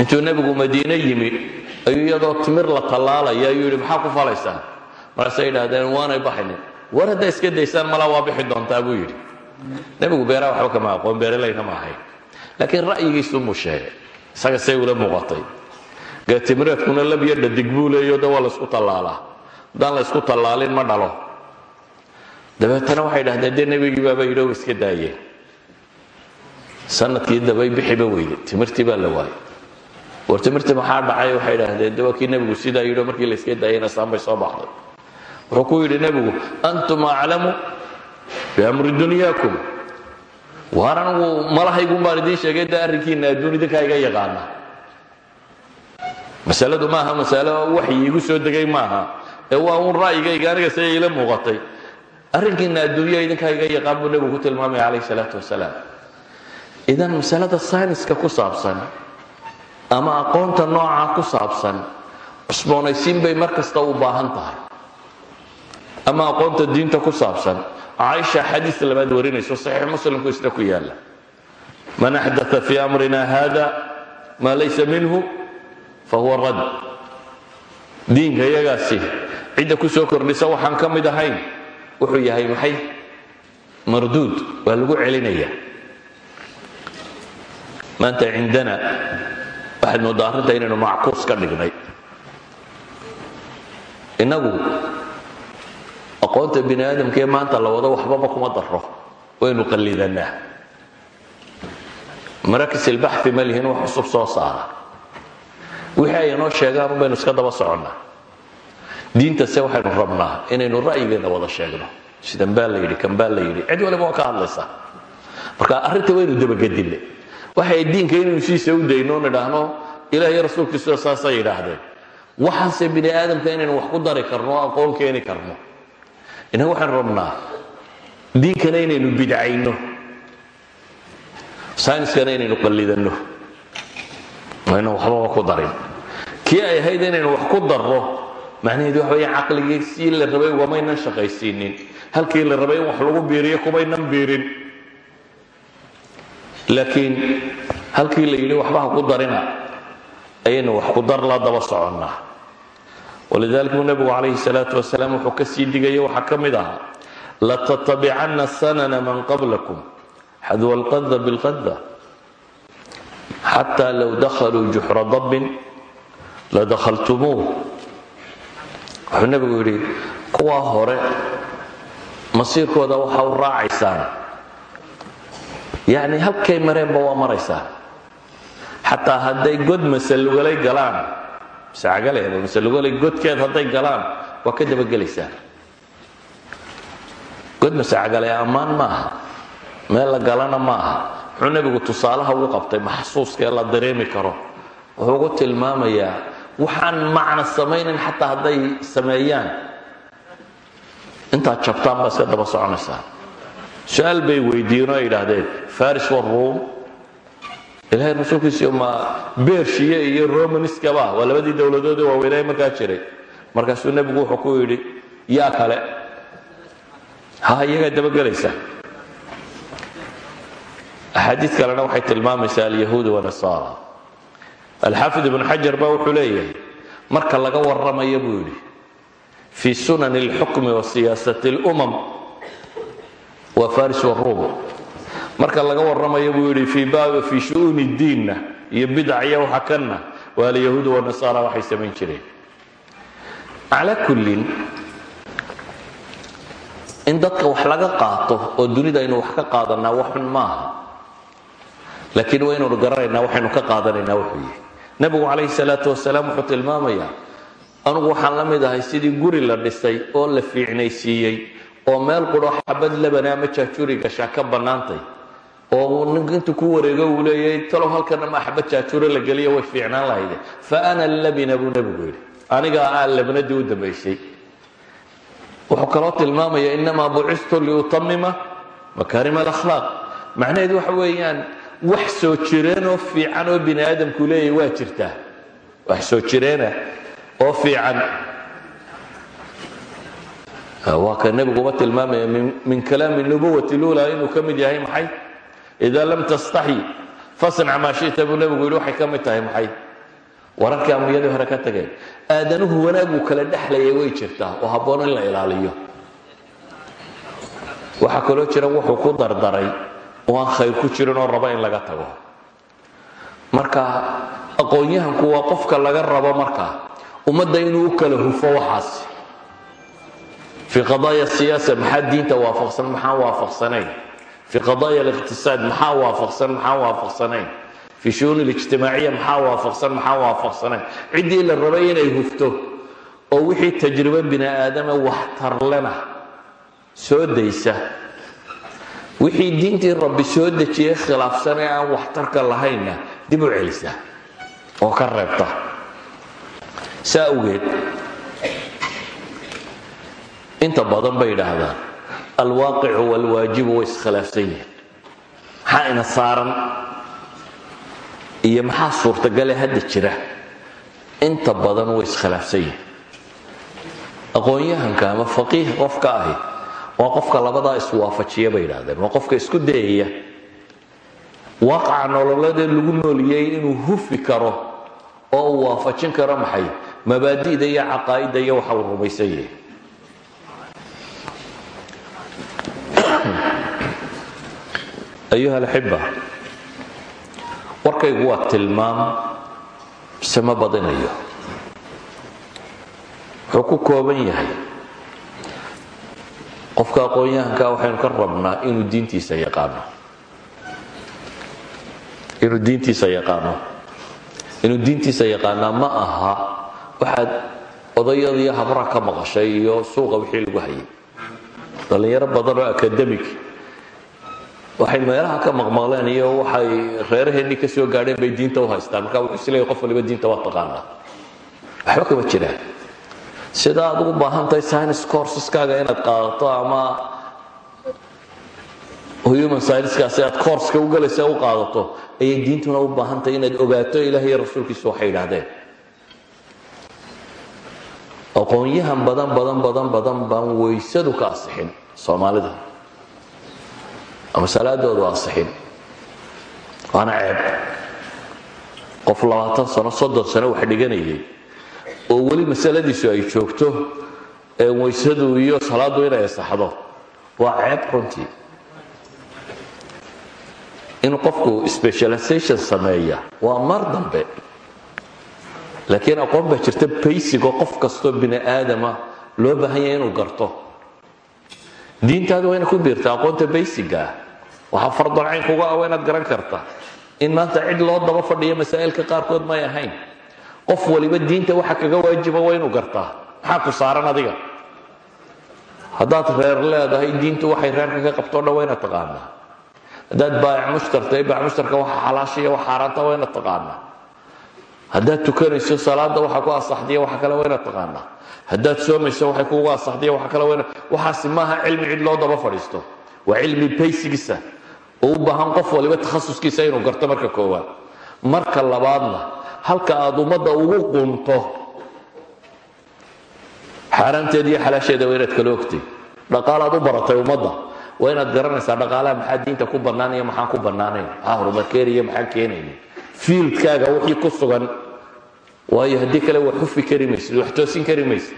intuu nebigu madiine yimi ayuu iyadoo timir la tallaalaya ayuu yidhi maxaa ku falaysaa markaasay yidhaahdeen waanay baxaynin war hadday iska daysaan malaa waa bixi doontaa buu yidhi nebigu beeraha waxba kama aqoon beeralayna ma ahayn. Laakiin ra'yigiisumuu sheegay. Isaga say ula muuqatay. Geetimireedkuna labyo dhadig buu leeyo de waa laysku tallaalaa? Haddaan la ysku tallaalin ma dhalo. Dabeetana waxay dhahdeen dee nebigii baaba yidhi o iska daayeen sannadkii dabay bixiba weyde timirtii baa la waayay. War timirtii maxaa dhacay? Waxay idhaahdeen de waa sidaa yidhi markii layska daayena saan soo baxday. Wuxuu ku yidhi nebigu antum aclamu biamri dunyaakum waar anigu malahaygun baan idiin sheegay de arrinkiina adduun iga yaqaana? Masaladu maaha masalo waxyi igu soo degay maaha. Ee waa uun ra'yigayga aniga siday ila muuqatay. Arrinkiina adduunya idinkaa iga yaqaan buu nebigu ku tilmaamaya calayh salaatu wasalaam. Idan masalada sayniska ku saabsan ama aqoonta noocaa ku saabsan cusboonaysiin bay mar u baahan tahay ama aqoonta diinta ku saabsan caaisha xadiis labaad warinayso saxiix muslimku isna ku yaalla. Man axdaa fii amrina hada maa laysa minhu fahuwa rad diinka iyagaasi cidda ku soo kordhisa waxaan ka mid ahayn wuxuu yahay maxay? Marduud waa lagu celinaya maanta cindana waxaad mooddaa arrinta inaynu mackuus ka dhignay. Innagu aqoonta bini aadamkaee maanta la wado waxbaba kuma daro waynu qallidannaa marakis ilbaxi ma lihin wax cusub soo saara. Ay inoo sheegaan baynu iska daba soconnaa. Diintase waxaynu rabnaa inaynu ra'yigeenna wada sheegno. Sidan baa la yidhi kan baa la yidhi. Cid waliba ka hadlaysaa marka arrinta waynu dabagedille waxay diinka inaynu siisa u dayno nidhaahno ilaah iyo rasuulkiisuda saasay yidhaahdeen. Waxaanse bini aadamka inaynu wax ku dari karno aqoon keeni karno innaga waxaynu rabnaa diinkana inaynu bidcayno sayniskana inaynu qallidanno aynan waxbaba ku darin. Kii ay ahayd inaynu wax ku darro macnaheedu waxa weya caqligii sii la rabay ugamaynan shaqaysiinin. Halkii la rabay wax lagu biiriyo kumaynan biirin. Laakiin halkii la yidhi waxba ku darina ayaynu wax ku dar la daba soconnaa walidalik buu nebigu calayhi salaatu wasalaam wuxuu ka sii waxaa ka mid ahaa latatabicanna sanana man qablakum xadwa alqada bilqada xataa low dakhaluu juxra dabbin ladakhaltumuuh. Wuxuu nebigu yidhi kuwaa hore masiirkooda waxa u raacaysaan. Yacni halkay mareenba waa maraysaan xataa hadday god masalugalay galaan miscagaleeda masalugalay godkeed hadday galaan waa ka dabagelaysaan god masacagale ammaan maaha? Meel la galana maaha? Muxuu nebigu tusaalaha ugu qabtay maxsuuskaee la dareemi karo. Wuxuu ugu tilmaamayaa waxaan macna samaynin xataa hadday sameeyaan. Intaad jabtaan baa iska daba soconaysaa. Su'aal bay weydiiyeen oo ay yidhaahdeen faris waruum ilaahay rasuulkiisiyo ma bershiye iyo romaniskaba waa labadii dowladood ee waaweynaaye markaa jiray. Markaasuu nebigu wuxuu ku yidhi yaa kale ha iyagaa dabagelaysa axaadiid kalena waxay tilmaamaysaa alyahuud wanasaara alxaafid ibnu xajar baa wuxuu leeyahay marka laga warramaya buu yidhi fii sunani اlxukmi wa siyaasati اlumam waa faris waruum marka laga warramayo buu yidhi fii baab fii shu'uuni diinna. Iyo bidacya waxa kanna. Waa alyahuud wanasaara waxay samayn jireen. Calaa kullin in dadka wax laga qaato oo dunida aynu wax ka qaadanaa wax xun laakiin waynaynu garanaynaa waxaynu ka qaadanaynaa wuxuu yihi nebigu calayhi salaatu wasalaam wuxuu tilmaamayaa anugu waxaan la mid ahay sidii guri la dhisay oo la fiicnaysiiyey oo meel qudho xabad labana ama jaajuuri gashaa ka bannaantay oo nink intu ku wareego uu leeyahay talow halkana ma xabad jaajuuro la geliya way fiicnaan lahayde fa ana labina buu nebigu yidhi anigaa aa labnadii u dambaysay. Wuxuu kaloo tilmaamaya inamaa bucistu liutamima makaarim alakhlaaq. Macnaheedu waxa weeyaan wax soo jireenoo fiican oo bini aadamku leeyahy waa jirtaa. Wax soo jireena oo fiican. Waa ka nebiguba tilmaamaya min kalaami nubuwati lula inuu ka mid yahay maxay ida lam tastaxyi fasnac maa shita buu nebigu yidhi waxay ka mid tahay maxay wararkii ambiyadii hore ka tageen aadanuhu wanaaguu kala dhexlayay way jirtaa oo habboon in la ilaaliyo waxaa kaloo jira wuxuu ku dardaray oo aan khayr ku jirin oo raba in laga tago marka aqoon-yahanku waa qofka laga rabo markaa ummadda fii qadaaya aliqtisaad maxaa waafaqsan maxaan waafaqsanayn? Fii shu'uun اlijtimaaciya maxaa waafaqsan maxaan waafaqsanayn? Ciddii la rabay inay hufto oo wixii tajribo bini aadama waxtarlena soo daysa. Wixii diintii rabbi soo dejiyey khilaafsan ee aan waxtarka lahaynna dib u celisa oo ka reebta. Saa awgeed inta badan alwaaqicu waalwaajibu way iskhilaafsan yihiin. Maxaa ina saaran? Iyo maxaa suurtagale hadda jira? Inta badan way iskhilaafsan yihiin. Aqoon-yahanka ama faqiih qofka ahi waa qofka labadaa iswaafajiya bay yidhahdeen waa qofka isku dayaya waaqaca nololeedee lagu nooliyey inuu hufi karo oo uu waafajin karo maxay? Mabaadi'da iyo caqaa'idda iyo waxa rumaysan yahay ayuha alxiba warkaygu waa tilmaam mise ma badinayo. Wuxuu ku kooban yahay qofka aqoon-yahankaa waxaynu ka rabnaa inuu diintiisa yaqaano. Inuu diintiisa yaqaano. Inuu diintiisa yaqaanaa ma aha waxaad odayada iyo habraha ka maqashay iyo suuqa wixii lagu hayay. Dhallinyaro badan oo academic waxay meelaha ka maqmaqleen iyo waxay reeraheennii ka soo gaadheen bay diinta u haystaan. Marka wuxuu isleeyahy qof waliba diinta waa taqaanaa. Waxba kama jiraan. Sida aad ugu baahan tahay science courseskaga inaad qaadato ama human scienceskaasi aad courska u galaysa u qaadato ayay diintuna u baahan tahay inaad ogaato ilaah iyo rasuulkiisu waxay yidhaahdeen. Aqoon-yahan badan badan badan badan baan weysadu ka asixin soomaalida ama salaadoodu asixin waana ceeb. Qof labaatan sano soddon sano wax dhiganayay oo weli masaladiisu ay joogto ee weysadu iyo salaaddu inay asaxdo waa ceeb runtii. Inuu qofku specialization sameeya waa mar dambe. Laakiin aqoon baa jirta baysigoo qof kastoo bini aadama loo baahan yahay inuu garto. Diintaada waa inaad ku biirta aqoonta baysiga ah waxaa fardalcayn kuga ah waa inaad garan karta. In maanta cid loo daba fadhiyo masaa'ilka qaarkood may ahayn. Qof waliba diinta waxa kaga waajiba waa inuu gartaa. Maxaa ku saaran adiga? Haddaad reer leedahay diintu waxay reerka ka qabto dhan waa haddaad baayac mushtartay baayac mushtarka waxa xalaasha iyo wax xaaraanta waa inaad haddaad tukanayso salaada waxa ku asaxdiya waxa kale waa inaad haddaad soomayso waxay kugu asaxdiya waxa kale waa waxaasi maaha cilmi cid loo daba fadhiisto. Waa cilmi baysigiisa oo u baahan qof waliba takhasuskiisa inuu garto marka koowaad. Marka labaadna halka aad ummadda ugu qunto xaaraanteeda iyo xalaasheeda waa inaad kala ogtay. Dhaqaalaad u baratay ummadda waa inaad garanaysaa dhaqaalaha maxaa diinta ku bannaan iyo maxaan ku bannaanayn? Maxaa horumar keenaya maxaan keenaynin. Fiildkaaga wixii ku sugan waayo haddii kale wax xufi kari maysid wax toosin kari maysid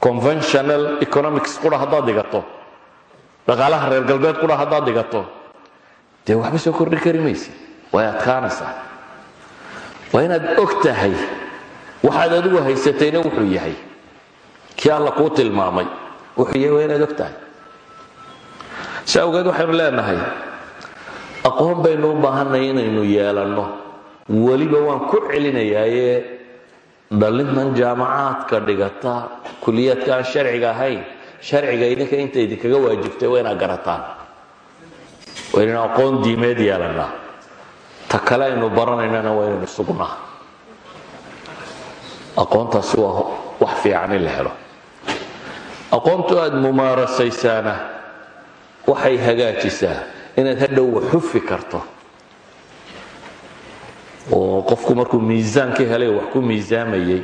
conventional economics qura haddaad dhigato. Dhaqaalaha reer galbeed qura haddaad dhigato dee waxba soo kordhi kari maysid way adkaanaysaa. Waa inaad og tahay. Waxaad adigu haysatayna wuxuu yahay. Kii alla kuu tilmaamay. Wuxuu yahay waa inaad og tahay. Si awgeed waxaynu leenahay aqoon baynu u baahanay inaynu yeelanno. Weliba waan ku celinayaaye dhalintan jaamacaadka dhigata kuliyaadka aan sharciga ahayn sharciga idinka inta idinkaga waajibtay waa inaad garataan waa inaynu aqoon diimeed yeelannaa ta kale aynu baranaynana waa inaynu sugnaa. Aqoontaasi waa wax fiican in la helo. Aqoontu aada mumaarasaysaana waxay hagaajisaa inaad hadhow wax xufi karto. Oo qofku markuu miisaan ka helay wax ku miisaamayay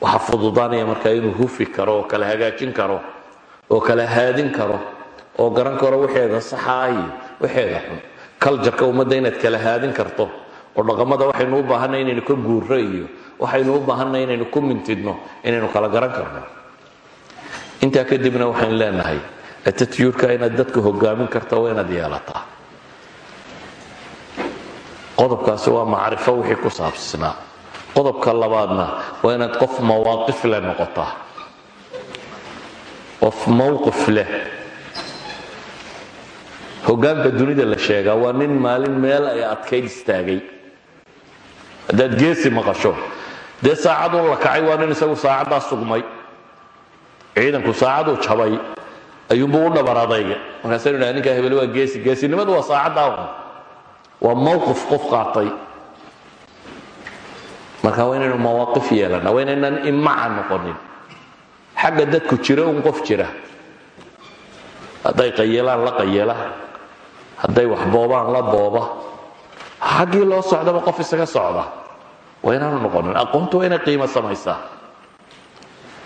waxa fududaanaya markaa inuu hufi karo oo kala hagaajin karo oo kala haadin karo oo garan karo waxeeda saxa iyo waxeeda xun. Kaljarka ummadda inaad kala haadin karto oo dhaqamada waxaynu u baahanay inaynu ka guurro iyo waxaynu u baahanay inaynu ku mintidno inaynu kala garan karno. Intaa kadibna waxaynu leenahay attituurka inaad dadka hogaamin karta waa inaad yeelataa. Qodobkaasi waa macrifo wixii ku saabsnaa qodobka labaadna waa inaad qof mawaaqif leh noqotaa. Qof mowqif leh hogaanka dunida la sheegaa waa nin maalin meel ay adkayd istaagay. Haddaad geesi maqasho dee saacadun la kacay waa nin isagu saacaddaa sugmay. Ciidanku saacaduu jabay ayuunbuu u dhabar adayga. Markaasaynu dhaha ninkaa hebel waa geesi geesinimadu waa saacaddaa waa mowqif qof qaatay. Marka waa inaynu yeelana waa inaynan imaca noqonin. Xagga dadku jira un qof jira. Hadday qayeelaan la qayeela hadday wax boobaan la booba xaggii loo socdaba qof isaga socda. Waa inaanu noqonin aqoontu waa qiimo samaysaa.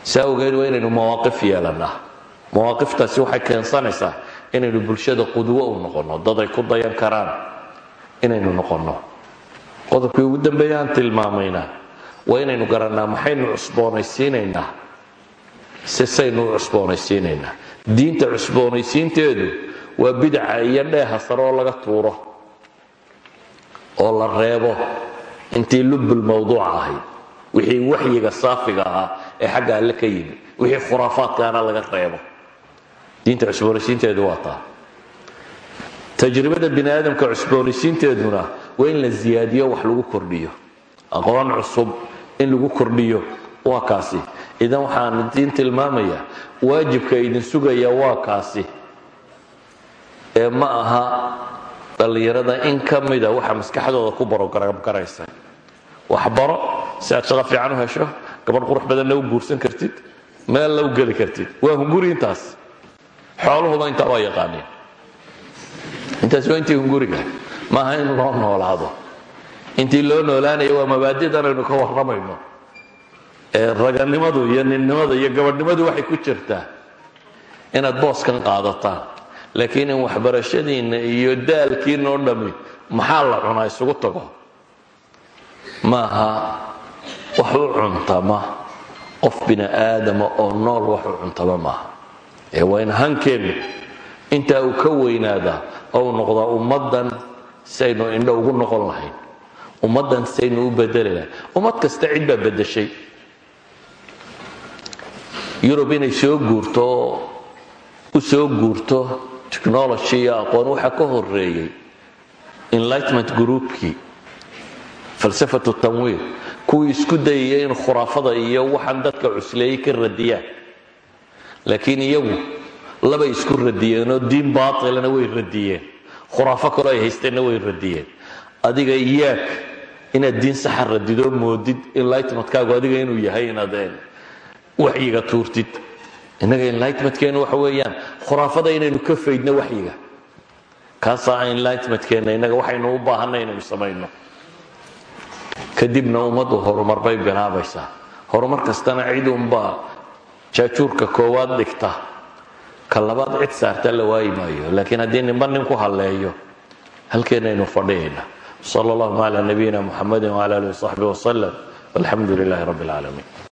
Si awgeed waa inaynu mawaaqif yeelanaa mawaaqiftaasi waxay keensanaysaa inaynu bulshada qudwo u noqonno dad ay ku dayan karaan inaynu noqonno. Qodobkii ugu dambeeya aan waa inaynu garannaa maxaynu cusboonaysiinaynaa u cusboonaysiinaynaa diinta cusboonaysiinteedu waa bidca iyo dheeha sare oo laga tuuro oo la reebo intii lubbul mawduuc ahayd wixii waxyiga saafiga ahaa ee xagga alle ka yimi wixii khuraafaadkaana laga reebo. Diinta cusboonaysiinteedu waa taa. Tajribada bini aadamka cusboonaysiinteeduna waa in la ziyaadiyo wax lagu kordhiyo. Aqoon cusub in lagu kordhiyo waa kaasi. Idan waxaan idiin tilmaamayaa waajibka idin sugaya waa kaasi ee ma aha dhallinyarada in ka mida waxa maskaxdooda ku barogarabgaraysa waxbaro si aad shaqo fiican u hesho gabadh qurux badanna u guursan kartid meel la u geli kartid. Waa hunguri intaas. Xooluhuba intaa waa yaqaaneen intaas waa intii hunguriga. Maaha in loo noolaado. Intii loo noolaanayo waa mabaadidan aynu ka warramayno. Ee raganimadu iyo ninnimada iyo gabadhnimadu waxay ku jirtaa inaad booskan qaadataan laakiin in waxbarashadiinna iyo daalkiina oo dhammi maxaa la cunaa isugu tago? Maaha wax u cuntama qof bini aadama oo nool wax u cuntama maaha. Ee waa in hankeennu intaa uu ka weynaadaa oo uu noqdaa ummaddan saynu indho ugu noqon lahayn. Ummaddan saynu u bedeli lahayn. Ummad kasta cid baa beddeshay. Yurub inay soo guurto u soo guurto technology iyo aqoon waxa ka horeeyey enlightenment groupkii falsafatu tanwiir kuwii isku dayaya in khuraafada iyo waxaan dadka cusleeyey ka radiyaan. Laakiin iyagu labay isku radiyeenoo diin baatilana way radiyeen. Khuraafo kaloo ay haysteenna way radiyeen. Adiga iyaag inaad diin saxa radidoo moodid enlightenmentkaagu adiga inuu yahay inaad waxyiga tuurtid innaga enlightenmentkeenu waxa weeyaan khuraafada inaynu ka faydno waxyiga. Kaasaa enlightenmentkeenna innaga waxaynu u baahanay inaynu samayno. Kadibna ummaddu horumar bay bilaabaysaa horumar kastana cid unbaa jaajuurka koowaad dhigta ka labaad cid saarta la waayi maayo. Laakiin haddii ninba nin halleeyo halkeenaynu fadhiyayna sal allahuma cala nabiyina muxamadi wcala alihi wasaxbi wasalam walxamdu lilahi rabbi اlcaalamiin